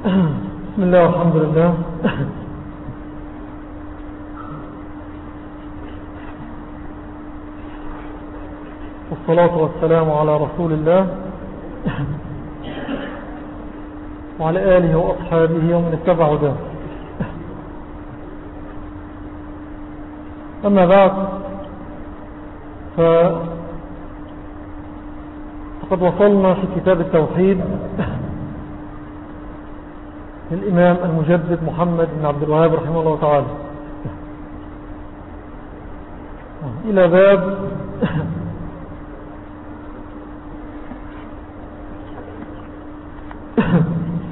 بسم الله والحمد لله. والصلاة والسلام على رسول الله. وعلى آله وأصحابه ومن اتبع ده أما بعد فقد وصلنا في كتاب التوحيد. للإمام المجدد محمد بن عبد الوهاب رحمه الله تعالى. إلى باب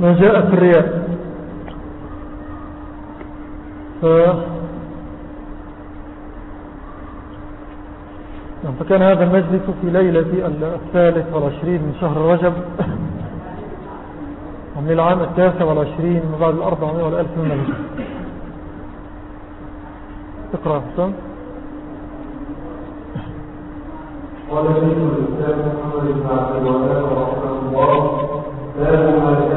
ما جاء في الرياء. ف... فكان هذا المجلس في ليلة الثالث والعشرين من شهر رجب. ومن العام التاسع والعشرين من بعد الأربعمائة والألف من الهجرة تقرأ حسام قال شيخ الإسلام محمد بن عبد الوهاب رحمه الله باب ما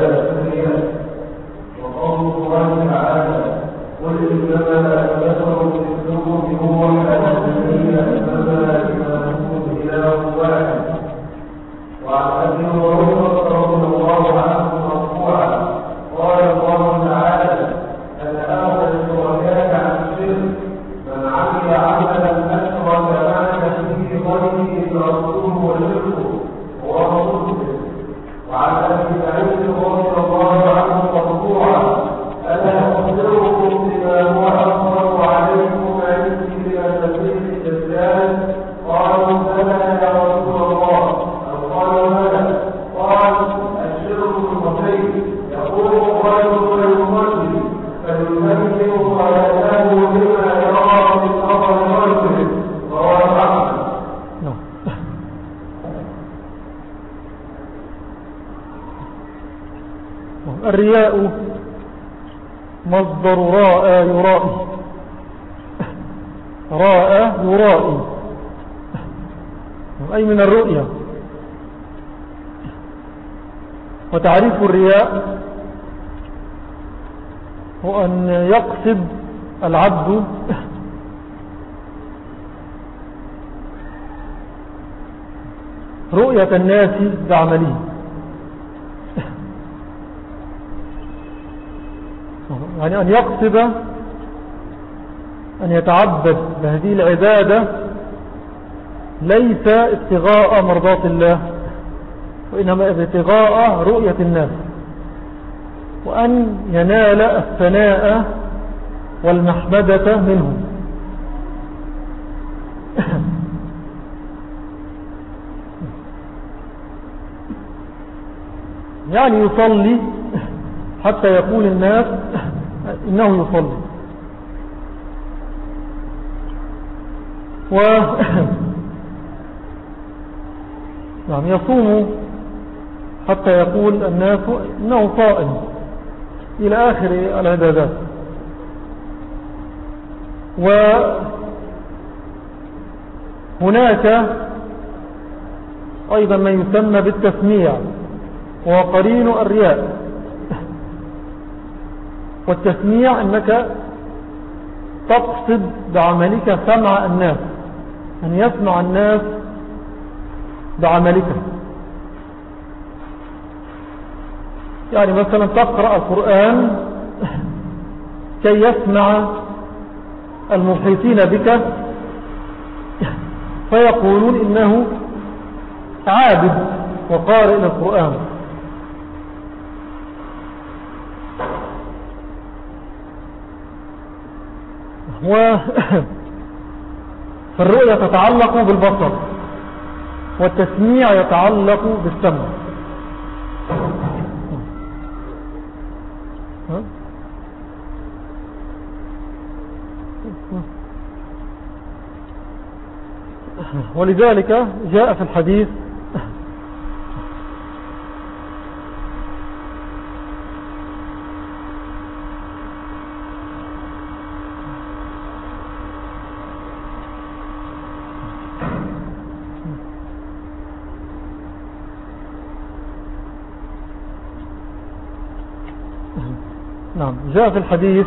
وتعريف الرياء هو أن يقصد العبد رؤية الناس بعمله. يعني أن يقصد أن يتعبد بهذه العبادة ليس ابتغاء مرضات الله. وإنما ابتغاء رؤية الناس. وأن ينال الثناء والمحمدة منهم. يعني يصلي حتى يقول الناس إنه يصلي. و يعني يصوم حتى يقول الناس إنه صائم. إلى آخر العبادات. وهناك أيضا ما يسمى بالتسميع وقرين الرياء. والتسميع أنك تقصد بعملك سمع الناس أن يسمع الناس بعملك. يعني مثلا تقرأ القرآن كي يسمع المحيطين بك فيقولون إنه عابد وقارئ للقرآن. و فالرؤية تتعلق بالبصر والتسميع يتعلق بالسمع. ولذلك جاء في الحديث نعم جاء في الحديث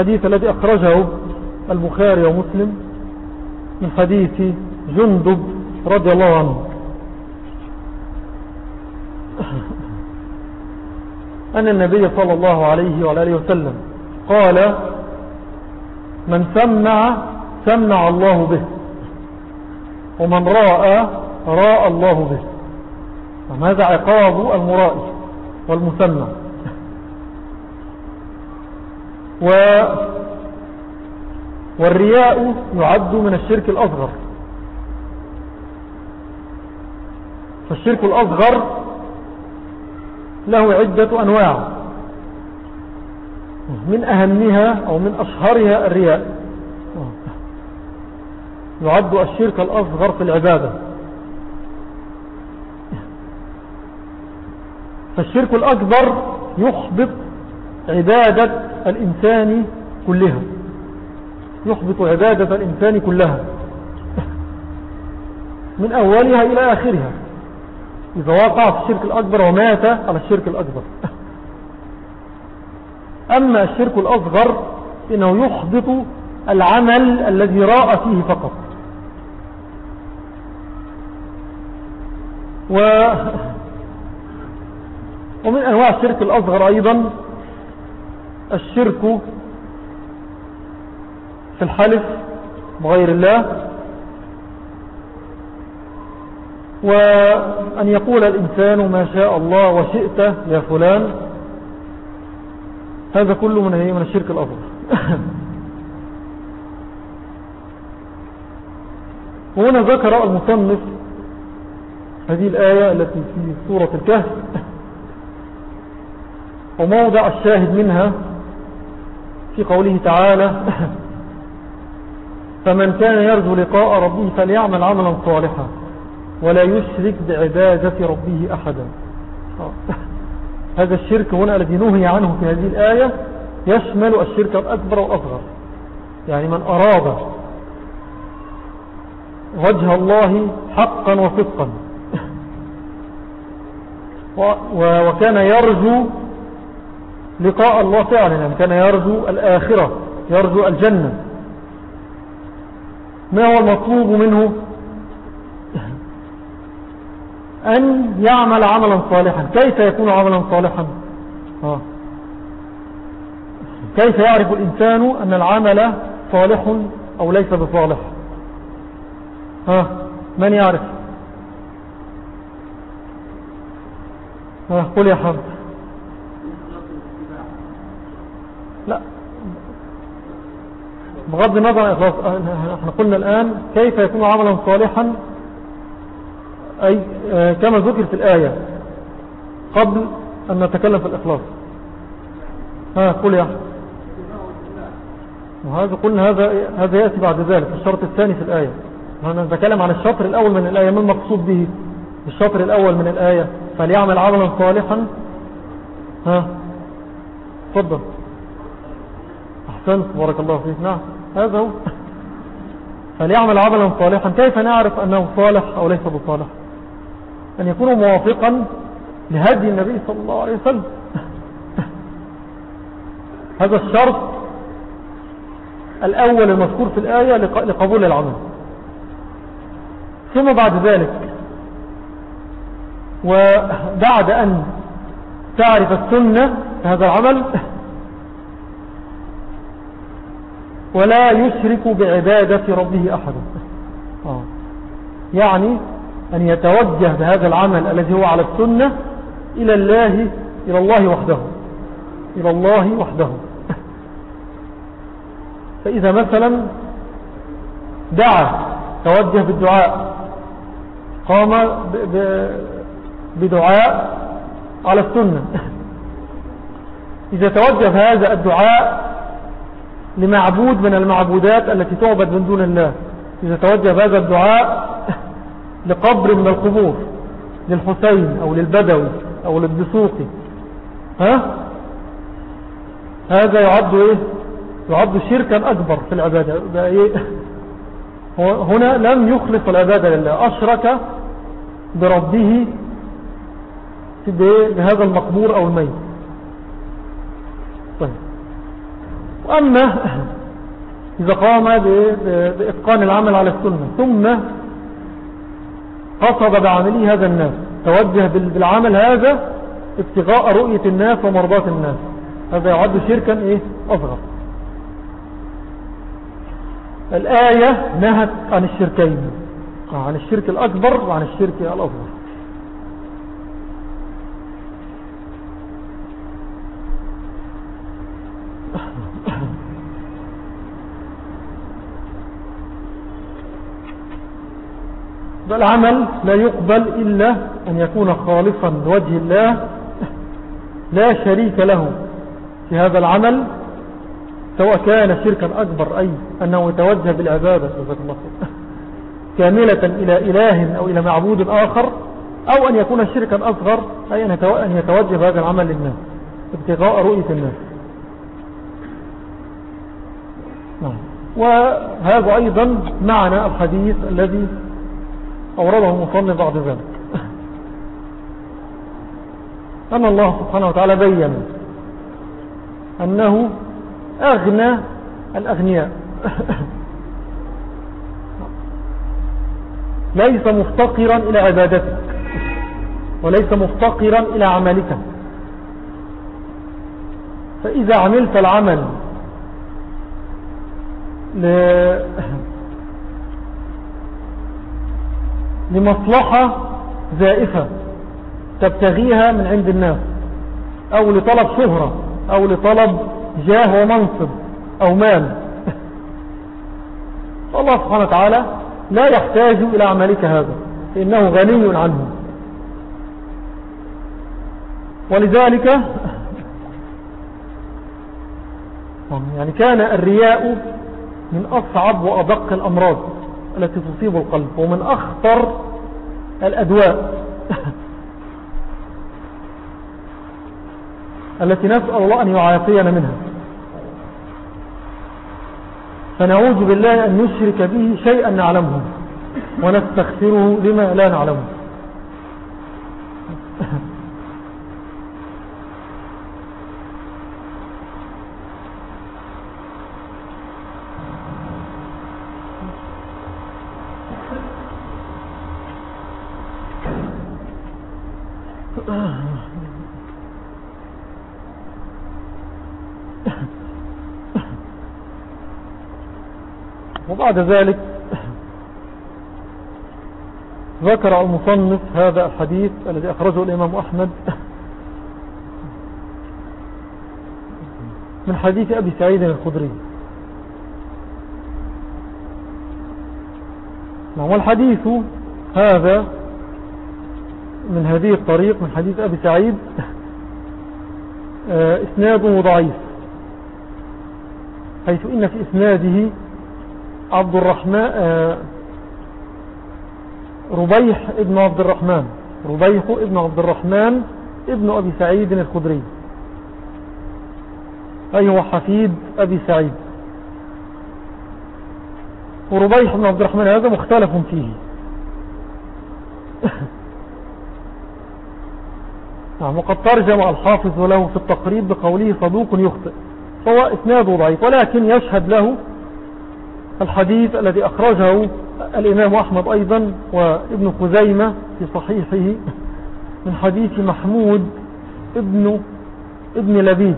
الحديث الذي أخرجه البخاري ومسلم من حديث جندب رضي الله عنه. أن النبي صلى الله عليه وعلى وسلم قال من سمع سمع الله به. ومن رأى رأى الله به. وهذا عقاب المرائي والمسمع و والرياء يعد من الشرك الأصغر. فالشرك الأصغر له عدة أنواع. من أهمها أو من أشهرها الرياء. يعد الشرك الأصغر في العبادة. فالشرك الأكبر يخبط عبادة الإنسان كلها. يحبط عبادة الإنسان كلها. من أولها إلى آخرها. إذا وقع في الشرك الأكبر ومات على الشرك الأكبر. أما الشرك الأصغر إنه يحبط العمل الذي راء فيه فقط. و ومن أنواع الشرك الأصغر أيضا الشرك في الحلف بغير الله وأن يقول الإنسان ما شاء الله وشئت يا فلان هذا كله من من الشرك الأصغر. وهنا ذكر المصنف هذه الآية التي في سورة الكهف وموضع الشاهد منها في قوله تعالى فمن كان يرجو لقاء ربه فليعمل عملا صالحا ولا يشرك بعبادة ربه أحدا. هذا الشرك هنا الذي نهي عنه في هذه الآية يشمل الشرك الأكبر والأصغر. يعني من أراد وجه الله حقا وصدقا. وكان يرجو لقاء الله فعلا يعني كان يرجو الآخرة يرجو الجنة. ما هو المطلوب منه؟ أن يعمل عملا صالحا. كيف يكون عملا صالحا؟ آه. كيف يعرف الإنسان أن العمل صالح أو ليس بصالح؟ ها من يعرف؟ ها قل يا حمد لا بغض النظر إحنا قلنا الآن كيف يكون عملا صالحا؟ أي آه، كما ذكر في الآية قبل أن نتكلم في الإخلاص. ها قل يا وهذا قلنا هذا هذا يأتي بعد ذلك الشرط الثاني في الآية. نتكلم عن الشطر الأول من الآية ما المقصود به؟ الشطر الأول من الآية فليعمل عملا صالحا. ها؟ تفضل. أحسنت بارك الله فيك. نعم. هذا هو. فليعمل عملا صالحا. كيف نعرف أنه صالح أو ليس بصالح؟ أن يكون موافقا لهدي النبي صلى الله عليه وسلم. هذا الشرط الأول المذكور في الآية لقبول العمل. ثم بعد ذلك وبعد أن تعرف السنة في هذا العمل ولا يشرك بعبادة ربه أحد. آه. يعني أن يتوجه بهذا العمل الذي هو على السنة إلى الله إلى الله وحده. إلى الله وحده. فإذا مثلا دعا توجه بالدعاء قام بدعاء على السنة. إذا توجه هذا الدعاء لمعبود من المعبودات التي تعبد من دون الله. إذا توجه هذا الدعاء لقبر من القبور للحسين أو للبدوي أو للدسوقي ها؟ هذا يعد إيه؟ يعد شركا أكبر في العبادة. إيه؟ هنا لم يخلص العبادة لله. أشرك بربه بهذا المقبور أو الميت. طيب. وأما إذا قام بإتقان العمل على السنة ثم قصد بعمله هذا الناس توجه بالعمل هذا ابتغاء رؤية الناس ومرضات الناس. هذا يعد شركا إيه؟ أصغر. الآية نهت عن الشركين عن الشرك الأكبر وعن الشرك الأصغر. فالعمل لا يقبل إلا أن يكون خالصا لوجه الله لا شريك له في هذا العمل سواء كان شركا أكبر أي أنه يتوجه بالعبادة كاملة إلى إله أو إلى معبود آخر أو أن يكون شركا أصغر أي أن يتوجه بهذا العمل للناس ابتغاء رؤية الناس نعم. وهذا أيضا معنى الحديث الذي أورده المصنف بعد ذلك. أن الله سبحانه وتعالى بين أنه أغنى الأغنياء. ليس مفتقرا إلى عبادتك وليس مفتقرا إلى عملك. فإذا عملت العمل لمصلحة زائفة تبتغيها من عند الناس أو لطلب شهرة أو لطلب جاه ومنصب أو مال. فالله سبحانه وتعالى لا يحتاج إلى عملك هذا فإنه غني عنه. ولذلك يعني كان الرياء من أصعب وأدق الأمراض. التي تصيب القلب ومن أخطر الأدواء التي نسأل الله أن يعافينا منها. فنعوذ بالله أن نشرك به شيئا نعلمه ونستغفره لما لا نعلمه. وبعد ذلك ذكر المصنف هذا الحديث الذي أخرجه الإمام أحمد من حديث أبي سعيد الخدري. نعم والحديث هذا من هذه الطريق من حديث أبي سعيد آه، إسناده ضعيف. حيث إن في إسناده عبد الرحمن آه، ربيح ابن عبد الرحمن ربيح ابن عبد الرحمن ابن أبي سعيد الخدري. أي هو حفيد أبي سعيد. وربيح بن عبد الرحمن هذا مختلف فيه. نعم وقد ترجم الحافظ له في التقريب بقوله صدوق يخطئ فهو إسناده ضعيف ولكن يشهد له الحديث الذي أخرجه الإمام أحمد أيضا وابن خزيمة في صحيحه من حديث محمود ابن ابن لبيد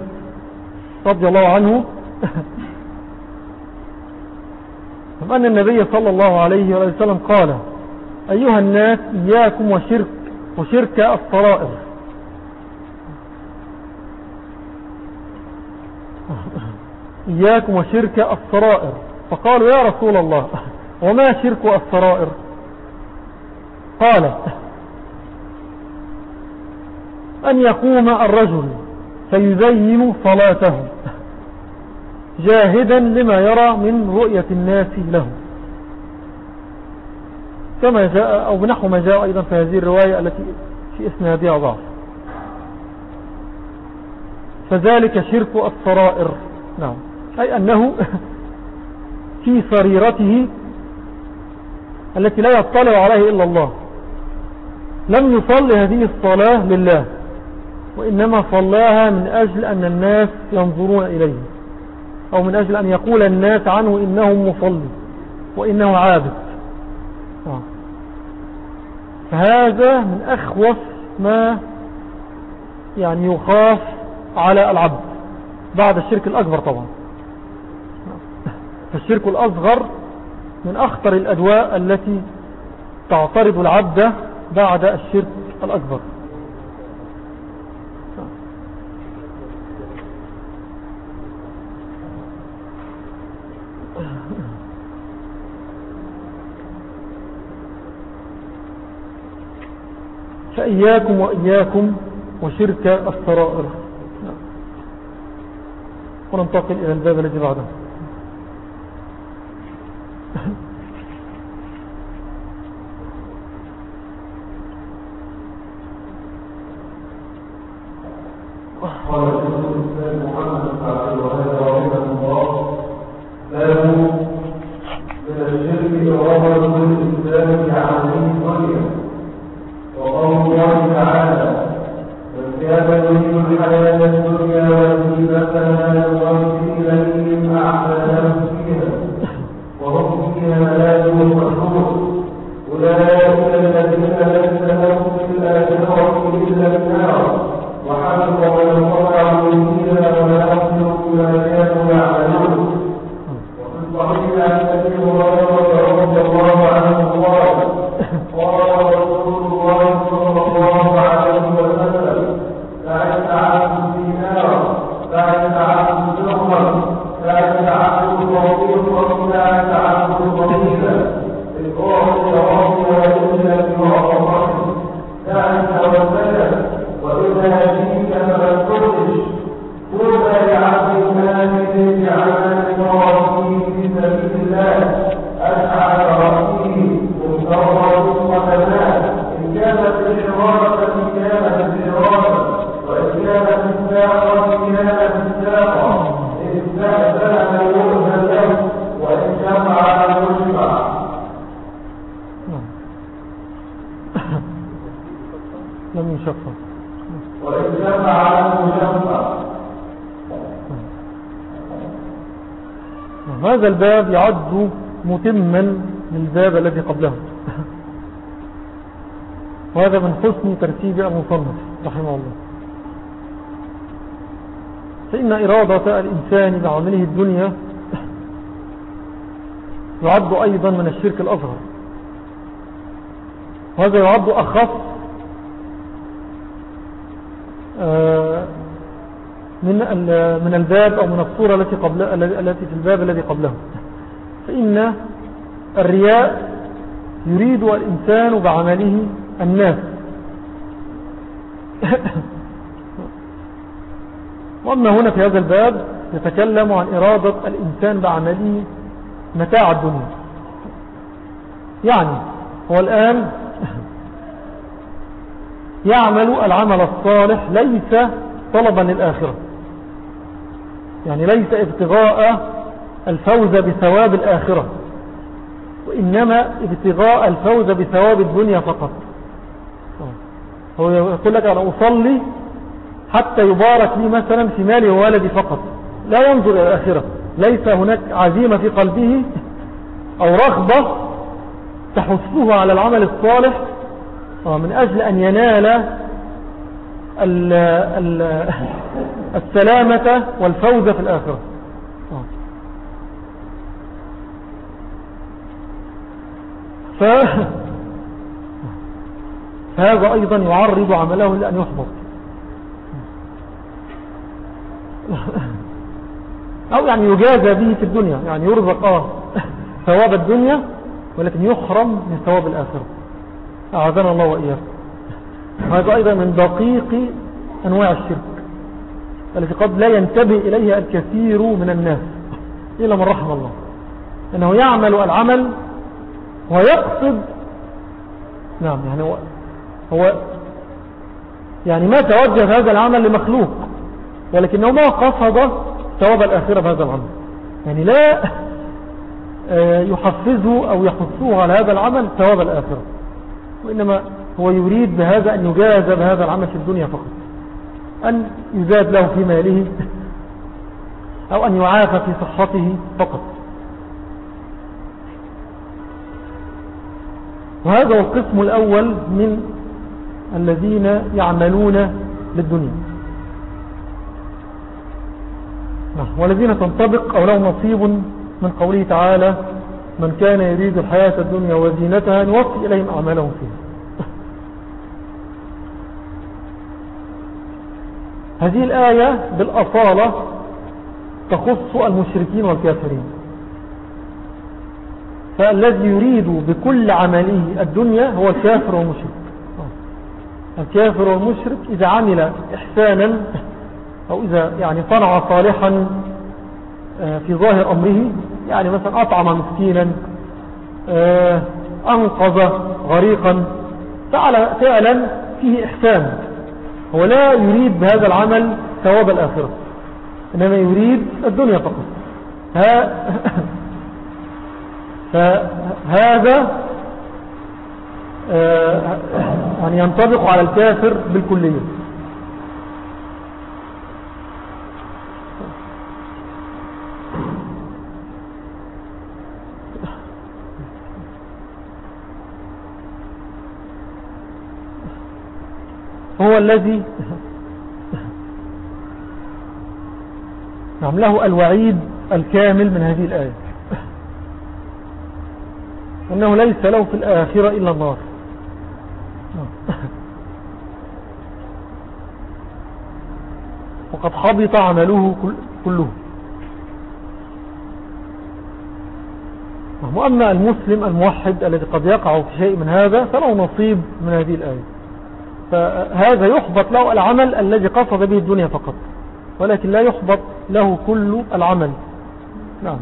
رضي الله عنه. أن النبي صلى الله عليه وسلم قال أيها الناس إياكم وشرك وشرك الصرائر إياكم وشرك الصرائر. فقالوا يا رسول الله وما شرك السرائر قال أن يقوم الرجل فيزين صلاته جاهدا لما يرى من رؤية الناس له. كما جاء أو بنحو ما جاء أيضا في هذه الرواية التي في إسنادها ضعف. فذلك شرك الصرائر. نعم. أي أنه في سريرته التي لا يطلع عليه إلا الله. لم يصل هذه الصلاة لله وإنما صلاها من أجل أن الناس ينظرون إليه أو من أجل أن يقول الناس عنه إنه مصلي وإنه عابد. آه. فهذا من أخوف ما يعني يخاف على العبد بعد الشرك الأكبر طبعا. فالشرك الأصغر من أخطر الأدواء التي تعترض العبد بعد الشرك الأكبر. فإياكم وإياكم وشرك السرائر. وننتقل إلى الباب الذي بعده. قال متما للباب الذي قبله. وهذا من حسن ترتيب المصنف رحمه الله. فإن إرادة الإنسان بعمله الدنيا يعد أيضا من الشرك الأصغر. وهذا يعد أخف من من الباب أو من الصورة التي قبل التي في الباب الذي قبله. فإن الرياء يريد الإنسان بعمله الناس. وأما هنا في هذا الباب يتكلم عن إرادة الإنسان بعمله متاع الدنيا. يعني هو الآن يعمل العمل الصالح ليس طلبا للآخرة. يعني ليس ابتغاء الفوز بثواب الآخرة. وإنما ابتغاء الفوز بثواب الدنيا فقط. هو يقول لك أنا أصلي حتى يبارك لي مثلا في مالي وولدي فقط. لا ينظر إلى الآخرة. ليس هناك عزيمة في قلبه أو رغبة تحثه على العمل الصالح. من أجل أن ينال ال ال السلامة والفوز في الآخرة. فهذا أيضا يعرض عمله لأن يحبط. أو يعني يجازى به في الدنيا يعني يرزق ثواب الدنيا ولكن يحرم من ثواب الآخرة. أعاذنا الله وإياكم. هذا أيضا من دقيق أنواع الشرك التي قد لا ينتبه إليها الكثير من الناس إلا من رحم الله. أنه يعمل العمل ويقصد نعم يعني هو, هو يعني ما توجه هذا العمل لمخلوق ولكنه ما قصد ثواب الآخرة بهذا العمل. يعني لا آه، يحفزه أو يحثه على هذا العمل ثواب الآخرة وإنما هو يريد بهذا أن يجاز بهذا العمل في الدنيا فقط. أن يزاد له في ماله أو أن يعافى في صحته فقط. وهذا القسم الأول من الذين يعملون للدنيا. نعم. والذين تنطبق أو لهم نصيب من قوله تعالى من كان يريد الحياة الدنيا وزينتها نوفي إليهم أعمالهم فيها. هذه الآية بالأصالة تخص المشركين والكافرين. فالذي يريد بكل عمله الدنيا هو الكافر والمشرك. الكافر والمشرك إذا عمل إحسانا أو إذا يعني صنع صالحا آه، في ظاهر أمره يعني مثلا أطعم مسكينا آه، أنقذ غريقا فعل فعلا فيه إحسان. هو لا يريد بهذا العمل ثواب الآخرة إنما يريد الدنيا فقط. فهذا يعني ينطبق على الكافر بالكلية. هو الذي نعم له الوعيد الكامل من هذه الآية. أنه ليس له في الآخرة إلا النار. وقد حبط عمله كله. وأما المسلم الموحد الذي قد يقع في شيء من هذا فله نصيب من هذه الآية. فهذا يحبط له العمل الذي قصد به الدنيا فقط. ولكن لا يحبط له كل العمل. نعم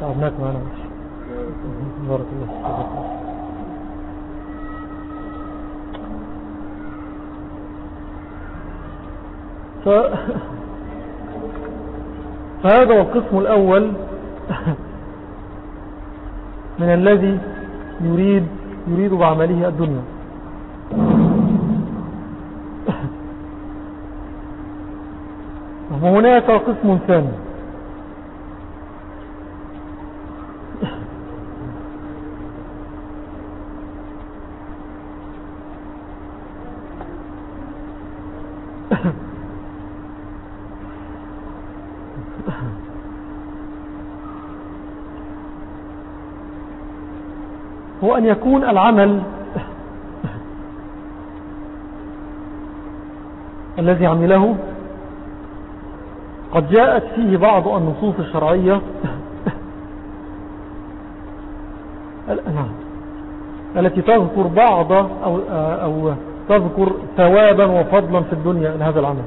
تعبناك معنا بارك الله فهذا هو القسم الأول من الذي يريد يريد بعمله الدنيا. وهناك قسم ثاني هو أن يكون العمل الذي عمله. قد جاءت فيه بعض النصوص الشرعية. التي تذكر بعض أو, أو تذكر ثوابا وفضلا في الدنيا لهذا العمل.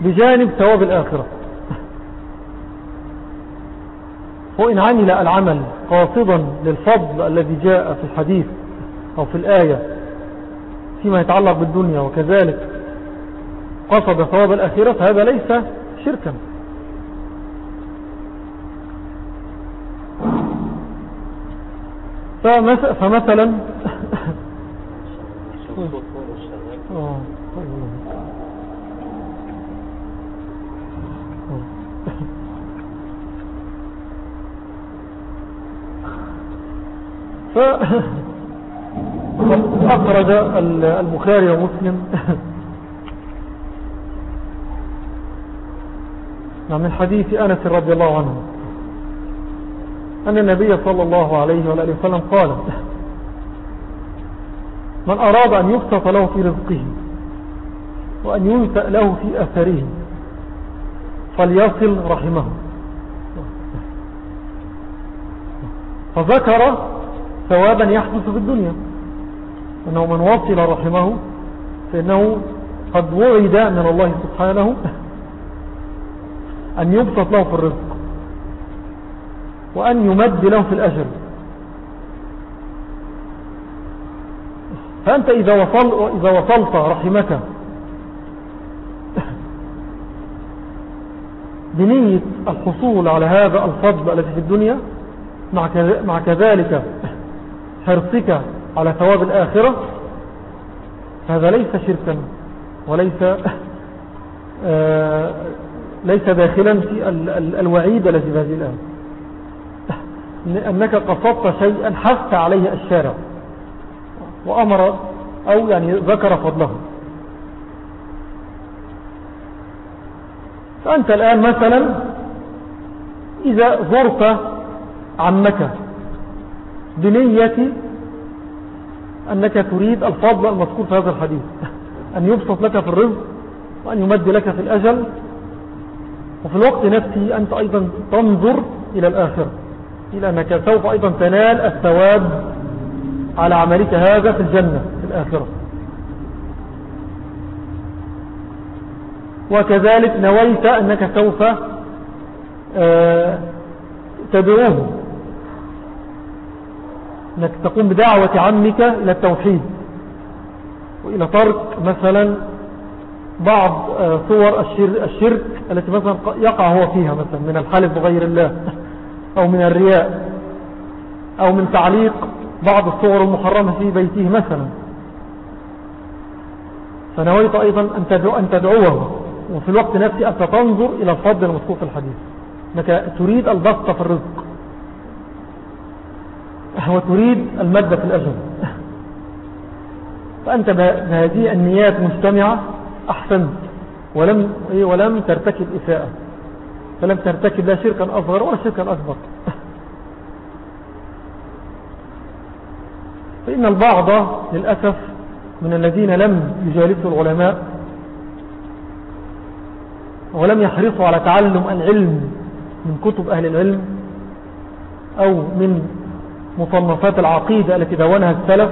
بجانب ثواب الآخرة. وإن عمل العمل قاصدا للفضل الذي جاء في الحديث أو في الآية فيما يتعلق بالدنيا وكذلك قصد ثواب الأخيرة فهذا ليس شركا. فمثلا فأخرج البخاري ومسلم. نعم، من حديث أنس رضي الله عنه. أن النبي صلى الله عليه وآله وسلم قال من أراد أن يبسط له في رزقه وأن ينسأ له في أثره فليصل رحمه. فذكر ثوابا يحدث في الدنيا. أنه من وصل رحمه فإنه قد وعد من الله سبحانه أن يبسط له في الرزق وأن يمد له في الأجر. فأنت إذا, وصل إذا وصلت رحمك بنية الحصول على هذا الفضل الذي في الدنيا مع كذلك حرصك على ثواب الآخرة هذا ليس شركا وليس آه ليس داخلا في الوعيد الذي في هذه الآن أنك قصدت شيئا حث عليه الشارع وأمر أو يعني ذكر فضله. فأنت الآن مثلا إذا زرت عمك بنية أنك تريد الفضل المذكور في هذا الحديث. أن يبسط لك في الرزق وأن يمد لك في الأجل. وفي الوقت نفسه أنت أيضا تنظر إلى الآخرة إلى أنك سوف أيضا تنال الثواب على عملك هذا في الجنة في الآخرة. وكذلك نويت أنك سوف آه، تدعوه. أنك تقوم بدعوة عمك إلى التوحيد. وإلى ترك مثلا بعض آه، صور الشرك التي مثلا يقع هو فيها مثلا من الحلف بغير الله أو من الرياء أو من تعليق بعض الصور المحرمة في بيته مثلا. فنويت أيضا أن, تدعو أن تدعوه. وفي الوقت نفسه أنت تنظر إلى الفضل المذكور في الحديث. أنك تريد البسط في الرزق. وتريد المادة في الأجل فأنت بهذه النيات مجتمعة أحسنت. ولم, ولم ترتكب إساءة. فلم ترتكب لا شركا أصغر ولا شركا أكبر. فإن البعض للأسف من الذين لم يجالسوا العلماء ولم يحرصوا على تعلم العلم من كتب أهل العلم أو من مصنفات العقيدة التي دونها السلف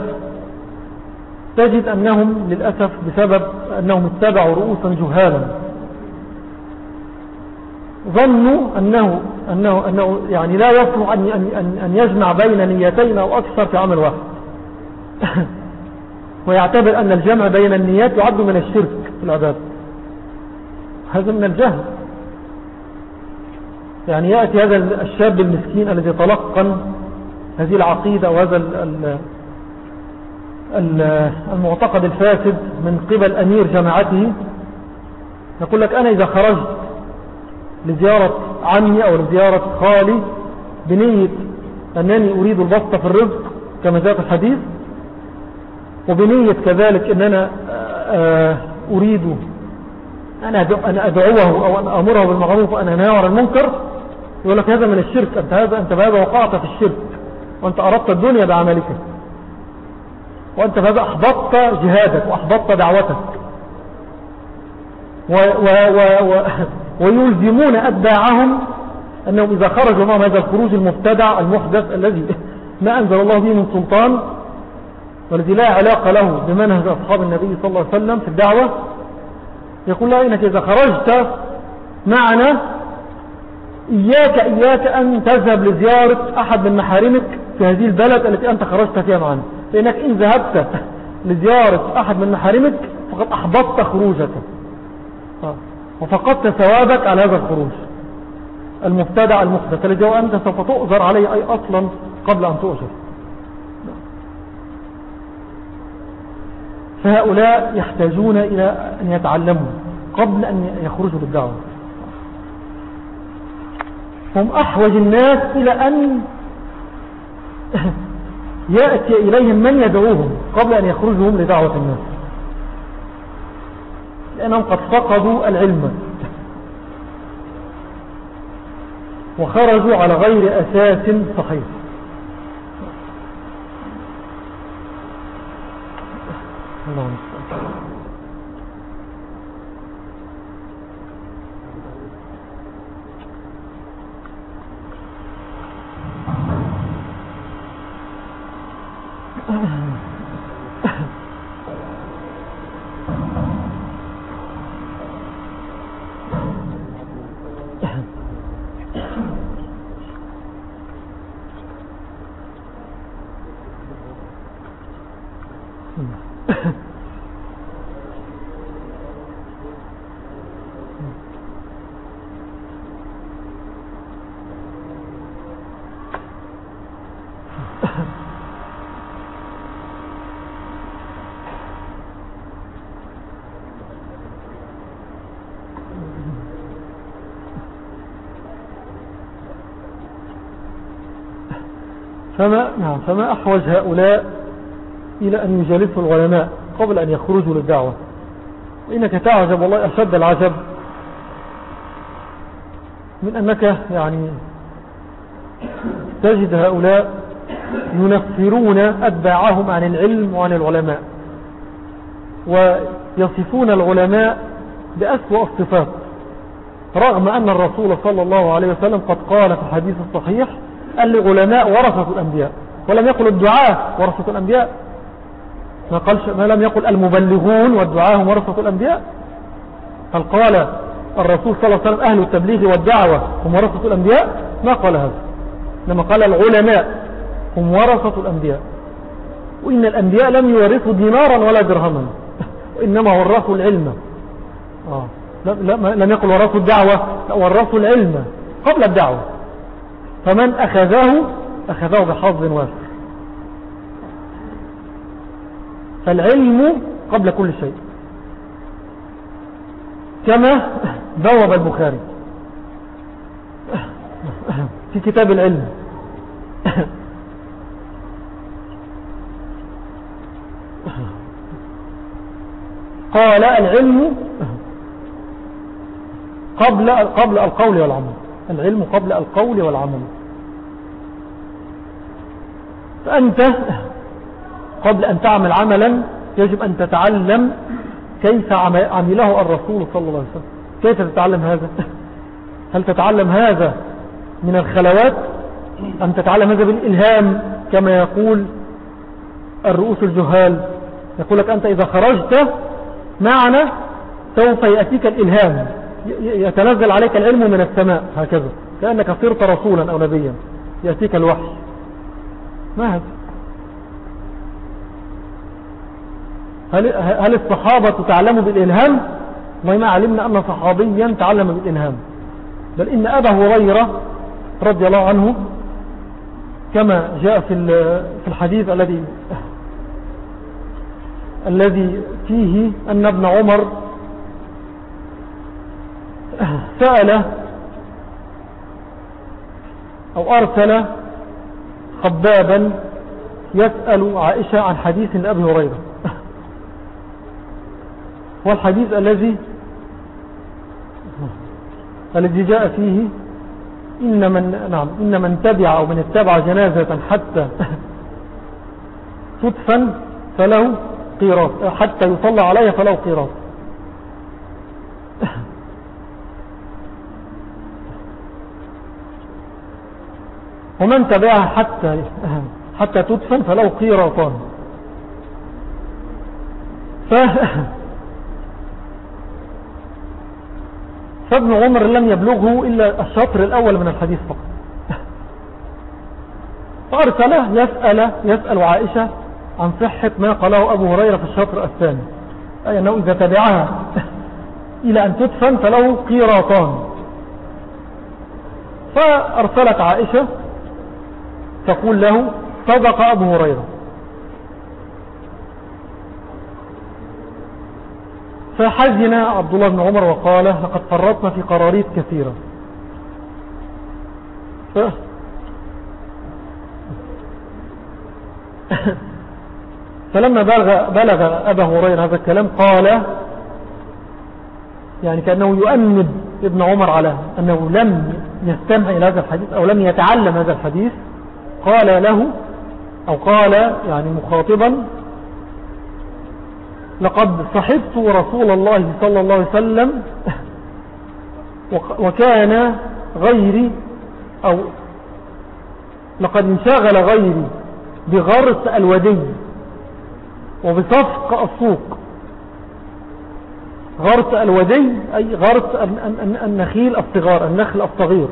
تجد أنهم للأسف بسبب أنهم اتبعوا رؤوسا جهالا. ظنوا أنه, أنه, أنه يعني لا يصلح أن, أن, أن يجمع بين نيتين أو أكثر في عمل واحد. ويعتبر أن الجمع بين النيات يعد من الشرك في العباد. هذا من الجهل. يعني يأتي هذا الشاب المسكين الذي تلقن هذه العقيدة وهذا المعتقد الفاسد من قبل أمير جماعته. يقول لك أنا إذا خرجت لزيارة عمي أو لزيارة خالي بنية أنني أريد البسط في الرزق كما في الحديث وبنية كذلك أن أنا آه، أريد أن أدعوه أو أن أمره بالمعروف وأن أنهى عن المنكر يقول لك هذا من الشرك أنت, هذا أنت بهذا وقعت في الشرك. وأنت أردت الدنيا بعملك. وأنت بهذا أحبطت جهادك وأحبطت دعوتك. و و و و ويلزمون أتباعهم أنهم إذا خرجوا معهم هذا الخروج المبتدع المحدث الذي ما أنزل الله به من سلطان والذي لا علاقة له بمنهج أصحاب النبي صلى الله عليه وسلم في الدعوة. يقول له إنك إذا خرجت معنا إياك إياك أن تذهب لزيارة أحد من محارمك هذه البلد التي أنت خرجت فيها معنا. لأنك إن ذهبت لزيارة أحد من محارمك فقد أحبطت خروجك. وفقدت ثوابك على هذا الخروج. المبتدع المحدث الذي هو أنت سوف تؤذر عليه أي أصلا قبل أن تؤجر. فهؤلاء يحتاجون إلى أن يتعلموا قبل أن يخرجوا بالدعوة هم أحوج الناس إلى أن يأتي إليهم من يدعوهم قبل أن يخرجوا هم لدعوة الناس. لأنهم قد فقدوا العلم. وخرجوا على غير أساس صحيح. الله فما, نعم فما أحوج هؤلاء إلى أن يجالسوا العلماء قبل أن يخرجوا للدعوة؟ وإنك تعجب والله أشد العجب من أنك يعني تجد هؤلاء ينفرون أتباعهم عن العلم وعن العلماء ويصفون العلماء بأسوأ الصفات رغم أن الرسول صلى الله عليه وسلم قد قال في الحديث الصحيح العلماء ورثة الأنبياء. ولم يقل الدعاء ورثة الأنبياء. ما, قالش ما لم يقل المبلغون والدعاء هم ورثة الأنبياء. هل قال الرسول صلى الله عليه وسلم أهل التبليغ والدعوة هم ورثة الأنبياء؟ ما قال هذا. لما قال العلماء هم ورثة الأنبياء. وإن الأنبياء لم يورثوا دينارا ولا درهما. وإنما ورثوا العلم. آه. لم يقل ورثوا الدعوة ورثوا العلم قبل الدعوة. فمن أخذه أخذه بحظ واسع. فالعلم قبل كل شيء. كما بوب البخاري في كتاب العلم. قال العلم قبل قبل القول والعمل. العلم قبل القول والعمل. فأنت قبل أن تعمل عملا يجب أن تتعلم كيف عمله الرسول صلى الله عليه وسلم. كيف تتعلم هذا؟ هل تتعلم هذا من الخلوات؟ أم تتعلم هذا بالإلهام؟ كما يقول الرؤوس الجهال. يقول لك أنت إذا خرجت معنا سوف يأتيك الإلهام. يتنزل عليك العلم من السماء. هكذا. كأنك صرت رسولا أو نبيا. يأتيك الوحي. هذا؟ هل, هل الصحابة تعلموا بالإلهام؟ ما علمنا أن صحابيا تعلم بالإلهام. بل إن أبا هريرة رضي الله عنه كما جاء في في الحديث الذي الذي فيه أن ابن عمر سأل أو أرسل خبابا يسأل عائشة عن حديث لأبي هريرة. والحديث الذي الذي جاء فيه إن من, نعم إن من تبع أو من اتبع جنازة حتى تدفن فله قيراط حتى يصلى عليها فله قيراط. ومن تبعها حتى حتى تدفن فله قيراطان ف فابن عمر لم يبلغه إلا الشطر الأول من الحديث فقط. فأرسله يسأل, يسأل عائشة عن صحة ما قاله أبو هريرة في الشطر الثاني. أي أنه إذا تبعها إلى أن تدفن فله قيراطان فأرسلت عائشة تقول له صدق أبو هريرة. فحزن عبد الله بن عمر وقال لقد فرطنا في قراريط كثيرة. ف... فلما بلغ, بلغ أبا هريرة هذا الكلام قال يعني كأنه يؤمد ابن عمر على أنه لم يستمع إلى هذا الحديث أو لم يتعلم هذا الحديث. قال له أو قال يعني مخاطبا لقد صحبت رسول الله صلى الله عليه وسلم وكان غيري أو لقد انشغل غيري بغرس الودي وبصفق السوق. غرس الودي أي غرس النخيل الصغار النخل الصغير.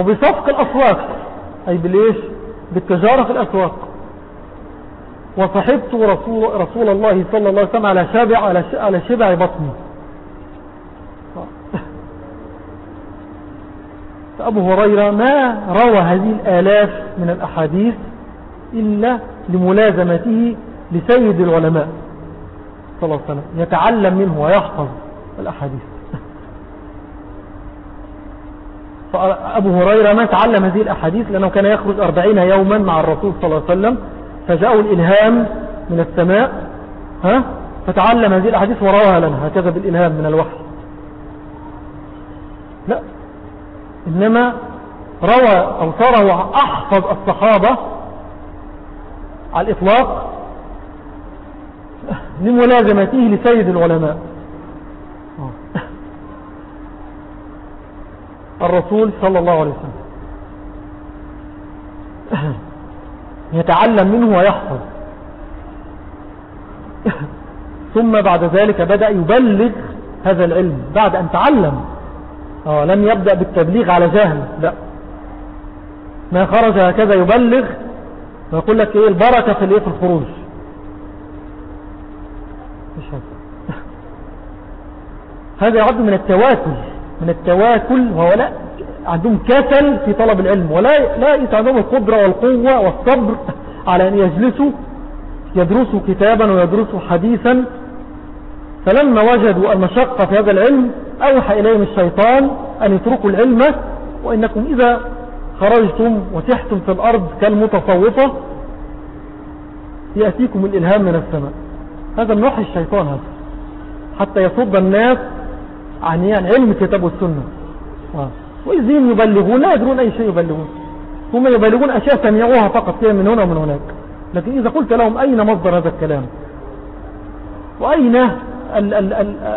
وبصفق الأسواق. أي بالإيش بالتجارة في الأسواق. وصحبت رسول, رسول الله صلى الله عليه وسلم على شبع, على شبع بطني. فأبو هريرة ما روى هذه الآلاف من الأحاديث إلا لملازمته لسيد العلماء صلى الله عليه وسلم يتعلم منه ويحفظ الأحاديث. فأبو هريرة ما تعلم هذه الأحاديث لأنه كان يخرج أربعين يوما مع الرسول صلى الله عليه وسلم فجاءه الإلهام من السماء ها؟ فتعلم هذه الأحاديث ورواها لنا هكذا بالإلهام من الوحي. لا إنما روى أو صار أحفظ الصحابة على الإطلاق لملازمته لسيد العلماء. الرسول صلى الله عليه وسلم. يتعلم منه ويحفظ. ثم بعد ذلك بدأ يبلغ هذا العلم. بعد أن تعلم. آه لم يبدأ بالتبليغ على جهل. لا. ما خرج هكذا يبلغ ويقول لك إيه البركة في الايه في الخروج هذا يعد من التواكل من التواكل لا عندهم كسل في طلب العلم ولا لا عندهم القدرة والقوة والصبر على أن يجلسوا يدرسوا كتابا ويدرسوا حديثا. فلما وجدوا المشقة في هذا العلم أوحى إليهم الشيطان أن يتركوا العلم وإنكم إذا خرجتم وتحتم في الأرض كالمتصوفة يأتيكم الإلهام من السماء. هذا وحي الشيطان هذا حتى يصد الناس عن يعني علم الكتاب والسنة. آه. وإذين يبلغون لا يدرون أي شيء يبلغون. هم يبلغون أشياء سمعوها فقط كده من هنا ومن هناك. لكن إذا قلت لهم أين مصدر هذا الكلام؟ وأين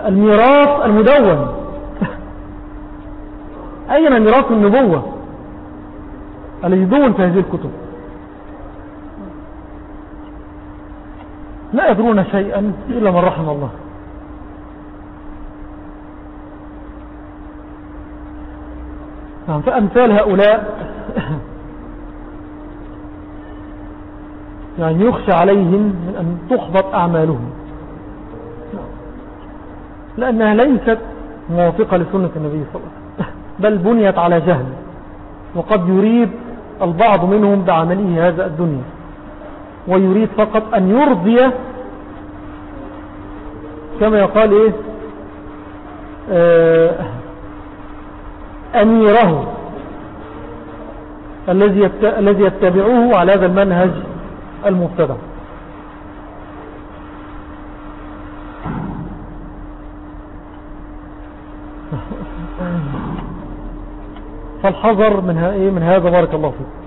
الميراث المدون؟ أين ميراث النبوة؟ الذي دون في هذه الكتب؟ لا يدرون شيئا إلا من رحم الله نعم فأمثال هؤلاء يعني يخشى عليهم من أن تحبط أعمالهم. لأنها ليست موافقة لسنة النبي صلى الله عليه وسلم بل بنيت على جهل وقد يريد البعض منهم بعمله هذا الدنيا ويريد فقط أن يرضي كما يقال إيه؟ آه أميره الذي يتبعوه على هذا المنهج المبتدع فالحذر من, إيه؟ من هذا بارك الله فيك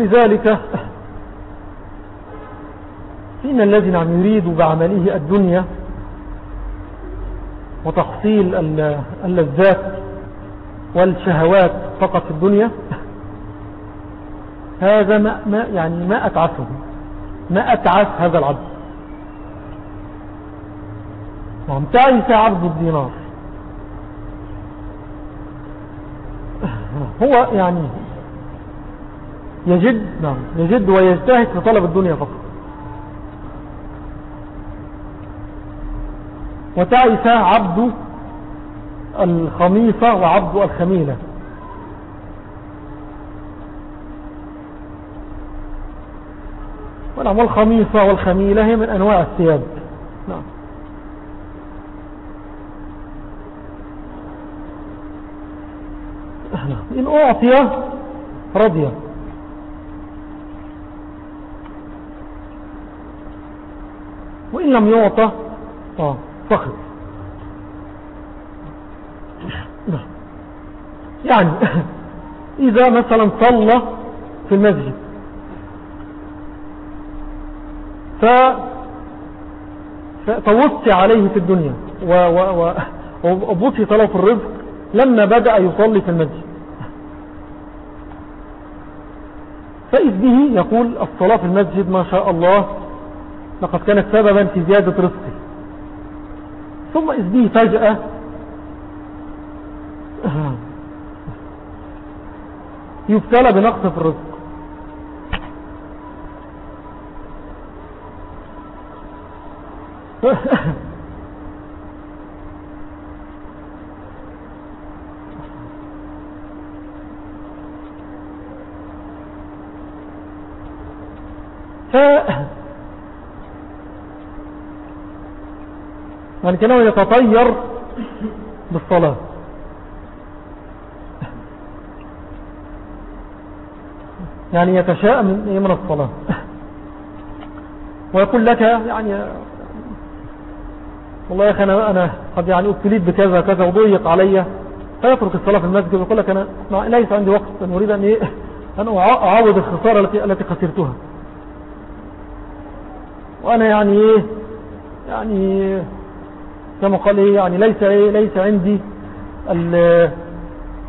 ولذلك فإن الذي نعم يريد بعمله الدنيا وتحصيل اللذات والشهوات فقط في الدنيا هذا ما, ما يعني ما أتعسه ما أتعس هذا العبد. نعم تعيس عبد الدينار. هو يعني يجد نعم يجد ويجتهد في طلب الدنيا فقط. وتعس عبد الخميصة وعبد الخميلة. ونعم والخميصة والخميلة هي من أنواع الثياب. نعم إن أعطي رضي. وإن لم يعطى آه فخر. يعني إذا مثلا صلى في المسجد. ف فوسع عليه في الدنيا. له في الرزق لما بدأ يصلي في المسجد. فإذ به يقول الصلاة في المسجد ما شاء الله لقد كانت سببا في زيادة رزقه. ثم إذ به فجأة. يبتلى بنقص في الرزق. ف يعني كانه يتطير بالصلاة. يعني يتشاء من, من الصلاة. ويقول لك يعني والله يا أخي أنا, أنا قد يعني أبتليت بكذا كذا وضيق علي. فيترك الصلاة في المسجد ويقول لك أنا ليس عندي وقت أن أريد أن, إيه أن أعوض الخسارة التي, التي خسرتها. وأنا يعني إيه؟ يعني كما قال إيه يعني ليس, إيه ليس عندي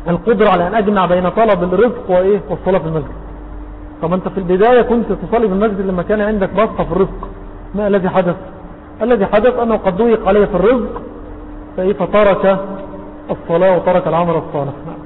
القدرة على أن أجمع بين طلب الرزق وإيه والصلاة في المسجد. طب أنت في البداية كنت تصلي في المسجد لما كان عندك بسطة في الرزق. ما الذي حدث؟ الذي حدث أنه قد ضيق عليه في الرزق فإيه فترك الصلاة وترك العمل الصالح نعم.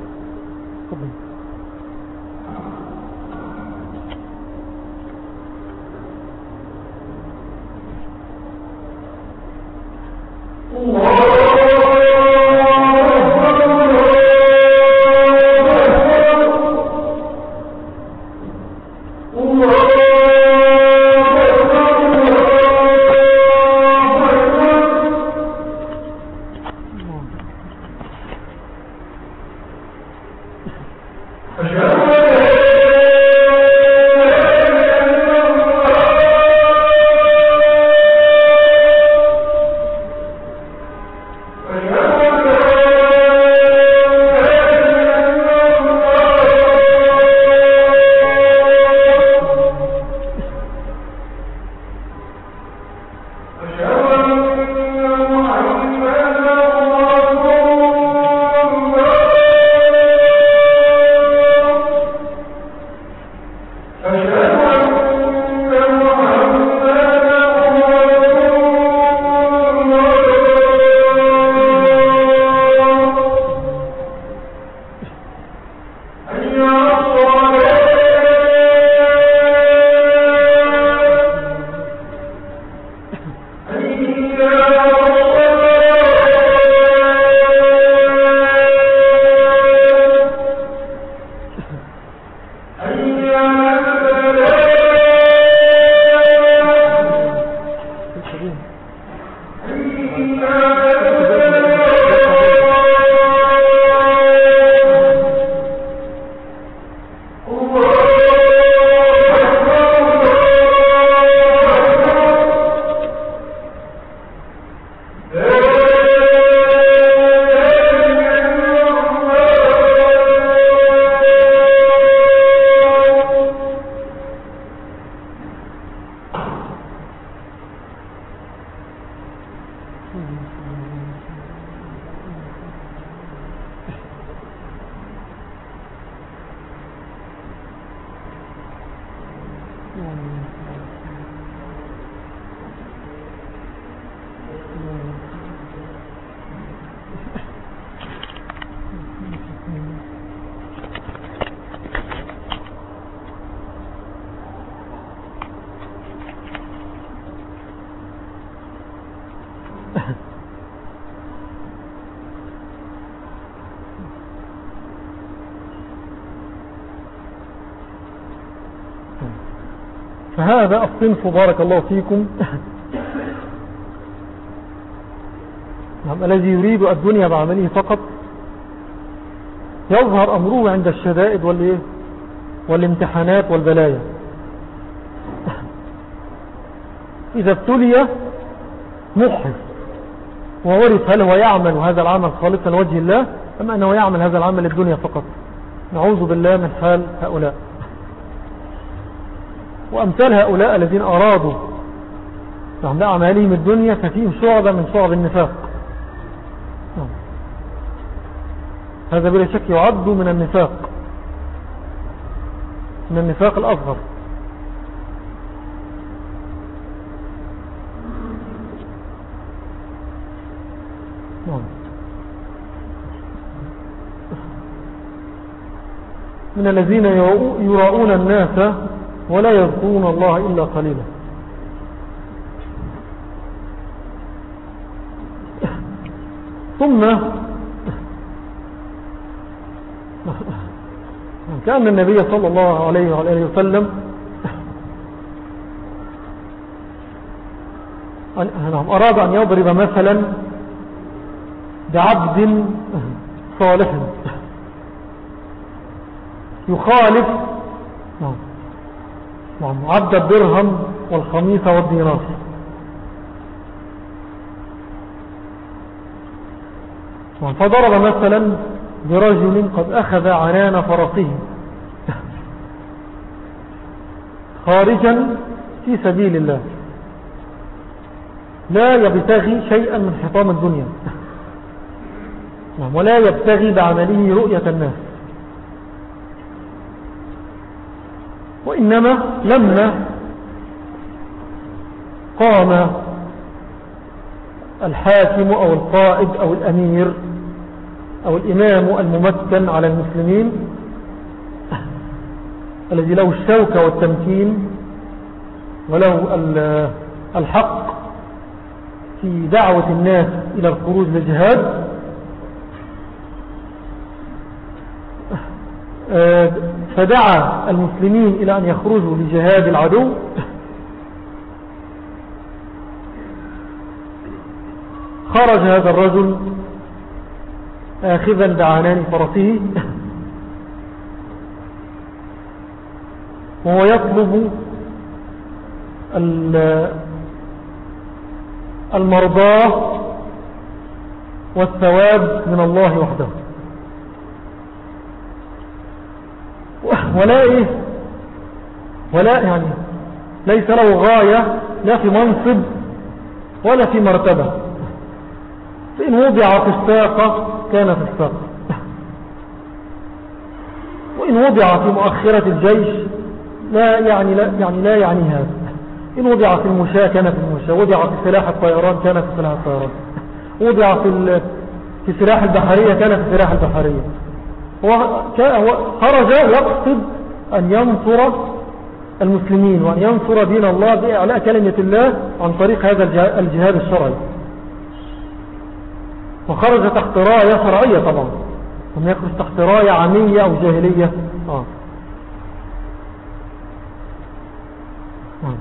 الصنف بارك الله فيكم. نعم الذي يريد الدنيا بعمله فقط يظهر أمره عند الشدائد والامتحانات والبلايا. إذا ابتلي محف وعرف هل هو يعمل هذا العمل خالصا لوجه الله أم أنه يعمل هذا العمل للدنيا فقط؟ نعوذ بالله من حال هؤلاء. وأمثال هؤلاء الذين أرادوا عند أعمالهم الدنيا ففيهم شعبة من شعب النفاق نعم. هذا بلا شك يعد من النفاق من النفاق الأصغر نعم. من الذين يراؤون الناس ولا يذكرون الله إلا قليلا. ثم كأن النبي صلى الله عليه وعليه وسلم نعم أراد أن يضرب مثلا بعبد صالح. يخالف نعم عبد الدرهم والخميس والدينار. نعم فضرب مثلا برجل قد أخذ عنان فرسه خارجا في سبيل الله. لا يبتغي شيئا من حطام الدنيا. نعم ولا يبتغي بعمله رؤية الناس. وإنما لما قام الحاكم أو القائد أو الأمير أو الإمام الممكن على المسلمين الذي له الشوكة والتمكين وله الحق في دعوة الناس إلى الخروج للجهاد فدعا المسلمين إلى أن يخرجوا لجهاد العدو. خرج هذا الرجل آخذا بعنان فرسه. وهو يطلب المرضاه والثواب من الله وحده. ولا إيه ولا يعني ليس له غاية لا في منصب ولا في مرتبة. فإن وضع في الساقة كان في الساقة وإن وضع في مؤخرة الجيش لا يعني لا يعني, لا يعني هذا. إن وضع في المشاة كان في المشاة وضع في سلاح الطيران كان في سلاح الطيران. وضع في في سلاح البحرية كان في سلاح البحرية. خرج يقصد أن ينصر المسلمين وأن ينصر دين الله بإعلاء كلمة الله عن طريق هذا الجهاد الشرعي. وخرج تحت راية شرعية طبعا. لم يخرج تحت راية عامية أو جاهلية. آه.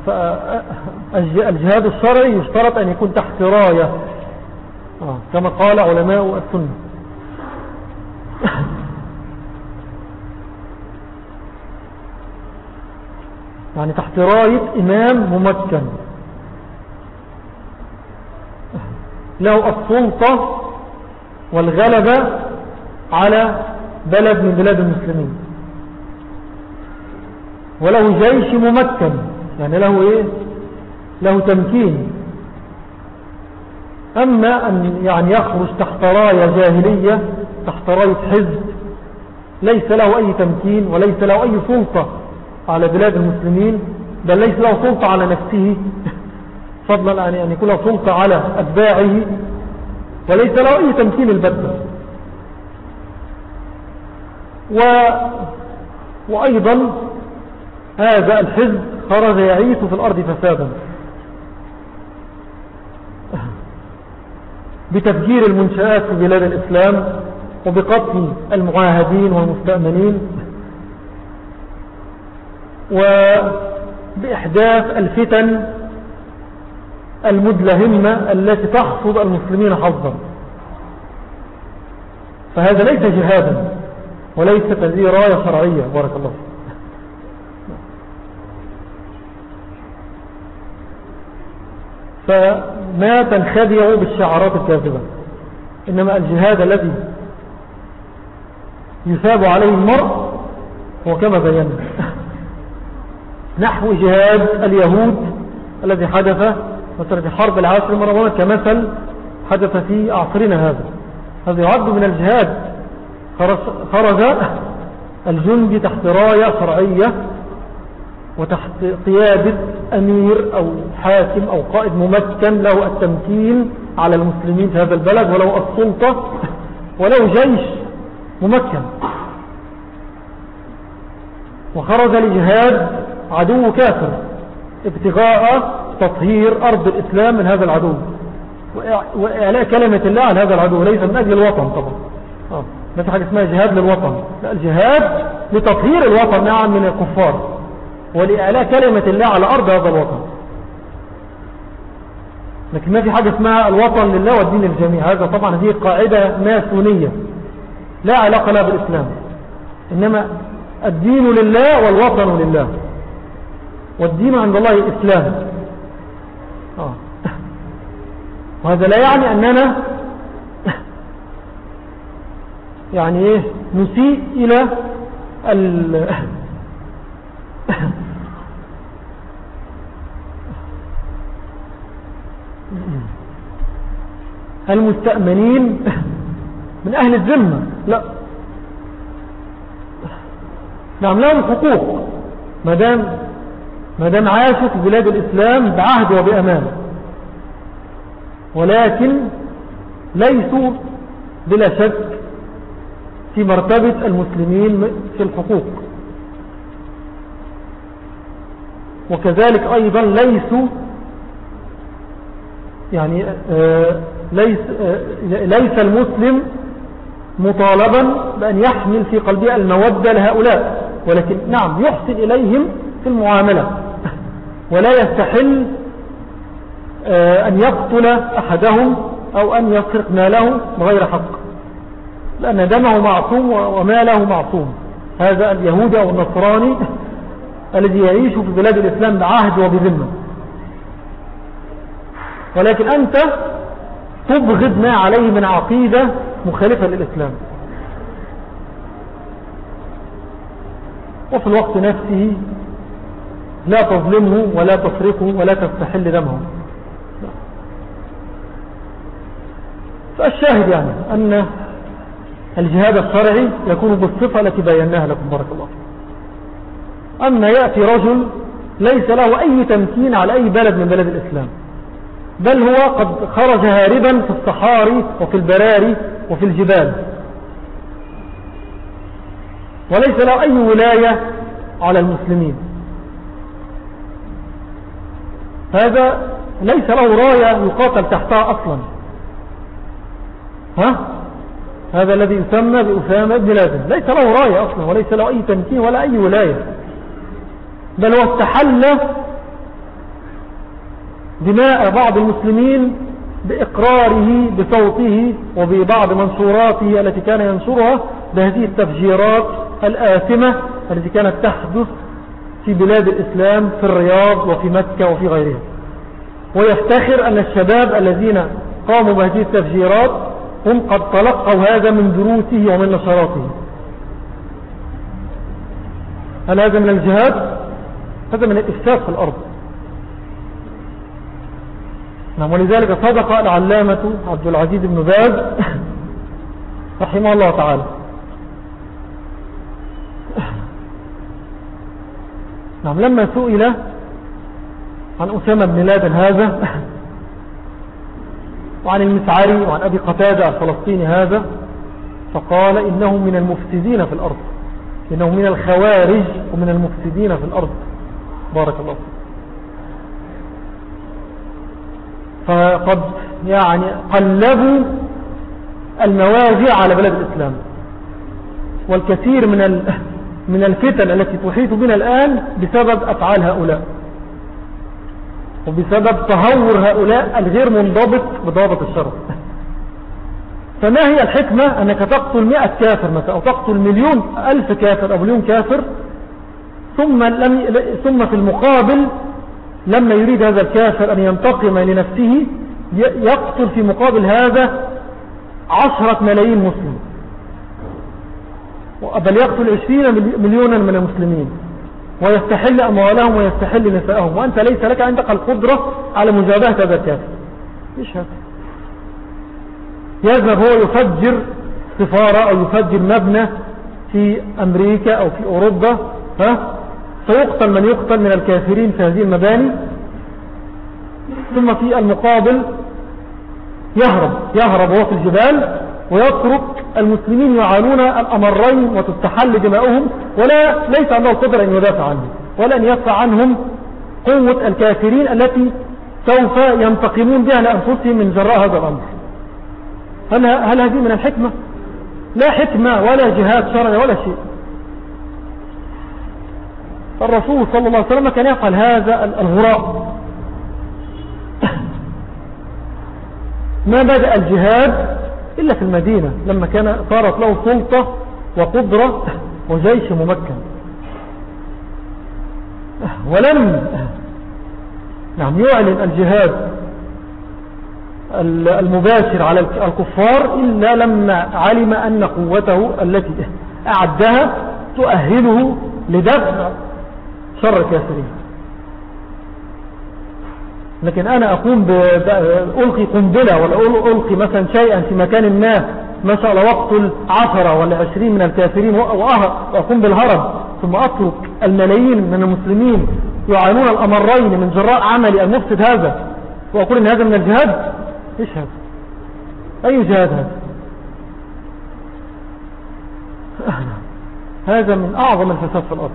فالجهاد الشرعي يشترط أن يكون تحت راية. آه. كما قال علماء السنة. يعني تحت راية إمام ممكن. له السلطة والغلبة على بلد من بلاد المسلمين. وله جيش ممكن يعني له إيه؟ له تمكين. أما أن يعني يخرج تحت راية جاهلية تحت راية حزب ليس له أي تمكين وليس له أي سلطة. على بلاد المسلمين بل ليس له سلطة على نفسه. فضلا أن يكون له سلطة على أتباعه وليس له أي تمكين البتة. و... وأيضا هذا الحزب خرج يعيث في الأرض فسادا. بتفجير المنشآت في بلاد الإسلام وبقتل المعاهدين والمستأمنين. وبإحداث الفتن المدلهمة التي تحفظ المسلمين حظا. فهذا ليس جهادا وليس هذه راية شرعية بارك الله فما تنخدع بالشعارات الكاذبة إنما الجهاد الذي يثاب عليه المرء هو كما بينا. نحو جهاد اليهود الذي حدث مثلا في حرب العاشر مرة كمثل حدث في عصرنا هذا. هذا يعد من الجهاد. خرج الجندي تحت راية شرعية وتحت قيادة أمير أو حاكم أو قائد ممكن له التمكين على المسلمين في هذا البلد ولو السلطة ولو جيش ممكن. وخرج لجهاد عدو كافر. ابتغاء تطهير أرض الإسلام من هذا العدو. وإعلاء كلمة الله على هذا العدو ليس من أجل الوطن طبعا. آه. ما في حاجة اسمها جهاد للوطن. لا الجهاد لتطهير الوطن نعم من الكفار. ولإعلاء كلمة الله على أرض هذا الوطن. لكن ما في حاجة اسمها الوطن لله والدين للجميع. هذا طبعا هذه قاعدة ماسونية. لا علاقة لها بالإسلام. إنما الدين لله والوطن لله. والدين عند الله الإسلام آه. وهذا لا يعني أننا يعني إيه نسيء إلى المستأمنين من أهل الذمة. لا. نعم لهم حقوق مدام مدام عاشوا في بلاد الإسلام بعهد وبأمان ولكن ليسوا بلا شك في مرتبة المسلمين في الحقوق. وكذلك أيضا ليسوا يعني آه، ليس, آه، ليس المسلم مطالبا بأن يحمل في قلبه المودة لهؤلاء ولكن نعم يحسن إليهم في المعاملة. ولا يستحل آه، أن يقتل أحدهم أو أن يسرق ماله بغير حق لأن دمه معصوم وماله معصوم. هذا اليهود أو النصراني الذي يعيش في بلاد الإسلام بعهد وبذمة. ولكن أنت تبغض ما عليه من عقيدة مخالفة للإسلام. وفي الوقت نفسه لا تظلمه ولا تسرقه ولا تستحل دمه. فالشاهد يعني أن الجهاد الشرعي يكون بالصفة التي بيناها لكم بارك الله أما يأتي رجل ليس له أي تمكين على أي بلد من بلد الإسلام بل هو قد خرج هاربا في الصحاري وفي البراري وفي الجبال. وليس له أي ولاية على المسلمين. هذا ليس له راية يقاتل تحتها أصلا. ها؟ هذا الذي يسمى بأسامة بن لازم ليس له راية أصلا وليس له أي تمكين ولا أي ولاية. بل هو استحل دماء بعض المسلمين بإقراره بصوته وببعض منشوراته التي كان ينشرها بهذه التفجيرات الآثمة التي كانت تحدث في بلاد الإسلام في الرياض وفي مكة وفي غيرها. ويفتخر أن الشباب الذين قاموا بهذه التفجيرات هم قد تلقوا هذا من دروسه ومن نشراته. هل هذا من الجهاد؟ هذا من الإفساد في الأرض. نعم ولذلك صدق العلامة عبد العزيز بن باز رحمه الله تعالى. نعم لما سئل عن أسامة بن لادن هذا وعن المسعري وعن أبي قتادة الفلسطيني هذا فقال إنهم من المفسدين في الأرض إنهم من الخوارج ومن المفسدين في الأرض. بارك الله فقد يعني قلبوا المواجع على بلد الإسلام والكثير من من الفتن التي تحيط بنا الآن بسبب أفعال هؤلاء. وبسبب تهور هؤلاء الغير منضبط بضابط الشرع. فما هي الحكمة أنك تقتل مئة كافر مثلا أو تقتل مليون ألف كافر أو مليون كافر ثم, لم ثم في المقابل لما يريد هذا الكافر أن ينتقم لنفسه يقتل في مقابل هذا عشرة ملايين مسلم. بل يقتل عشرين مليونا من المسلمين. ويستحل أموالهم ويستحل نساءهم وأنت ليس لك عندك القدرة على مجابهة هذا الكافر. إيش هذا يذهب هو يفجر سفارة أو يفجر مبنى في أمريكا أو في أوروبا. ها؟ فيقتل من يقتل من الكافرين في هذه المباني. ثم في المقابل يهرب. يهرب هو في الجبال. ويترك المسلمين يعانون الأمرين وتستحل دماؤهم ولا ليس عنده القدرة أن يدافع عنهم ولا أن يدفع عنهم قوة الكافرين التي سوف ينتقمون بها لأنفسهم من جراء هذا الأمر. هل, هل هذه من الحكمة؟ لا حكمة ولا جهاد شرعي ولا شيء. الرسول صلى الله عليه وسلم كان يفعل هذا الغراء ما بدأ الجهاد؟ إلا في المدينة لما كان صارت له سلطة وقدرة وجيش ممكن. ولم نعم يعلن الجهاد المباشر على الكفار إلا لما علم أن قوته التي أعدها تؤهله لدفع شر الكافرين. لكن أنا أقوم ألقي قنبلة ولا ألقي مثلا شيئا في مكان ما ما شاء الله واقتل عشرة ولا عشرين من الكافرين وأقوم بالهرب ثم أترك الملايين من المسلمين يعانون الأمرين من جراء عملي المفسد هذا وأقول إن هذا من الجهاد. إيش هذا أي جهاد هذا؟ هذا من أعظم الفساد في الأرض.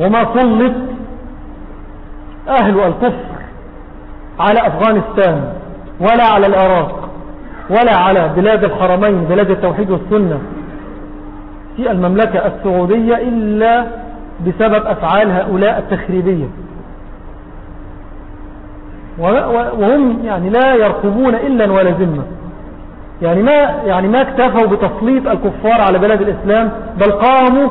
وما سلط أهل الكفر على أفغانستان ولا على العراق ولا على بلاد الحرمين بلاد التوحيد والسنة في المملكة السعودية إلا بسبب أفعال هؤلاء التخريبية. وهم يعني لا يرقبون إلا ولا ذمة. يعني ما, يعني ما اكتفوا بتسليط الكفار على بلاد الإسلام بل قاموا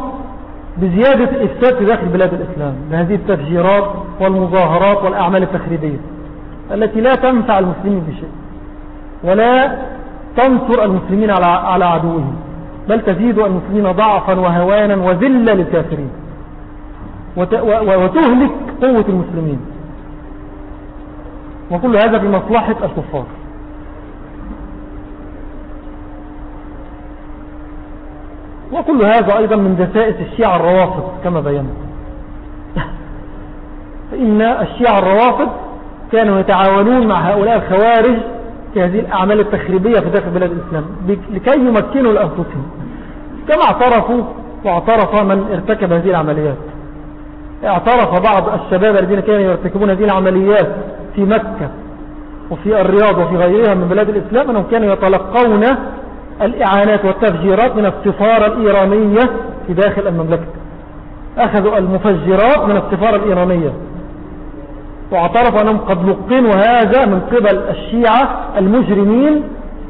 بزيادة الإفساد في داخل بلاد الإسلام بهذه التفجيرات والمظاهرات والأعمال التخريبية التي لا تنفع المسلمين بشيء ولا تنصر المسلمين على على عدوهم بل تزيد المسلمين ضعفا وهوانا وذلة للكافرين وتهلك قوة المسلمين. وكل هذا بمصلحة الكفار. وكل هذا أيضا من دسائس الشيعة الروافض كما بينا فإن الشيعة الروافض كانوا يتعاونون مع هؤلاء الخوارج في هذه الأعمال التخريبية في داخل بلاد الإسلام لكي يمكنوا لأنفسهم. كما اعترفوا واعترف من ارتكب هذه العمليات. اعترف بعض الشباب الذين كانوا يرتكبون هذه العمليات في مكة وفي الرياض وفي غيرها من بلاد الإسلام أنهم كانوا يتلقون الإعانات والتفجيرات من السفارة الإيرانية في داخل المملكة. أخذوا المفجرات من السفارة الإيرانية. واعترفوا أنهم قد لقنوا هذا من قبل الشيعة المجرمين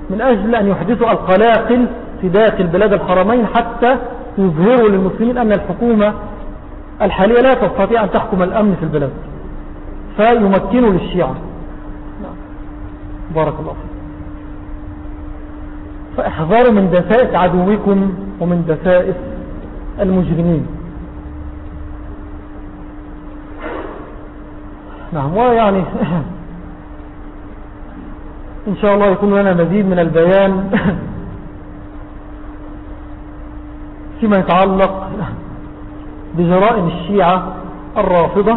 من أجل أن يحدثوا القلاقل في داخل بلاد الحرمين حتى يظهروا للمسلمين أن الحكومة الحالية لا تستطيع أن تحكم الأمن في البلاد. فيمكنوا للشيعة. بارك الله فيك. فاحذروا من دسائس عدوكم ومن دسائس المجرمين. نعم ويعني إن شاء الله يكون لنا مزيد من البيان فيما يتعلق بجرائم الشيعة الرافضة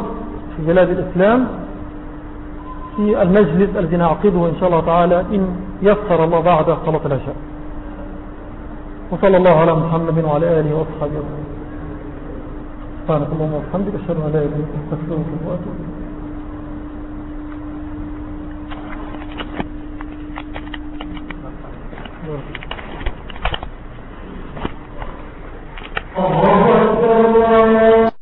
في بلاد الإسلام. في المجلس الذي نعقده إن شاء الله تعالى إن يسر الله بعد صلاة العشاء. وصلى الله على محمد وعلى آله وصحبه وسلم سبحانك اللهم وبحمدك أشهد أن لا إله إلا أنت أستغفرك وأتوب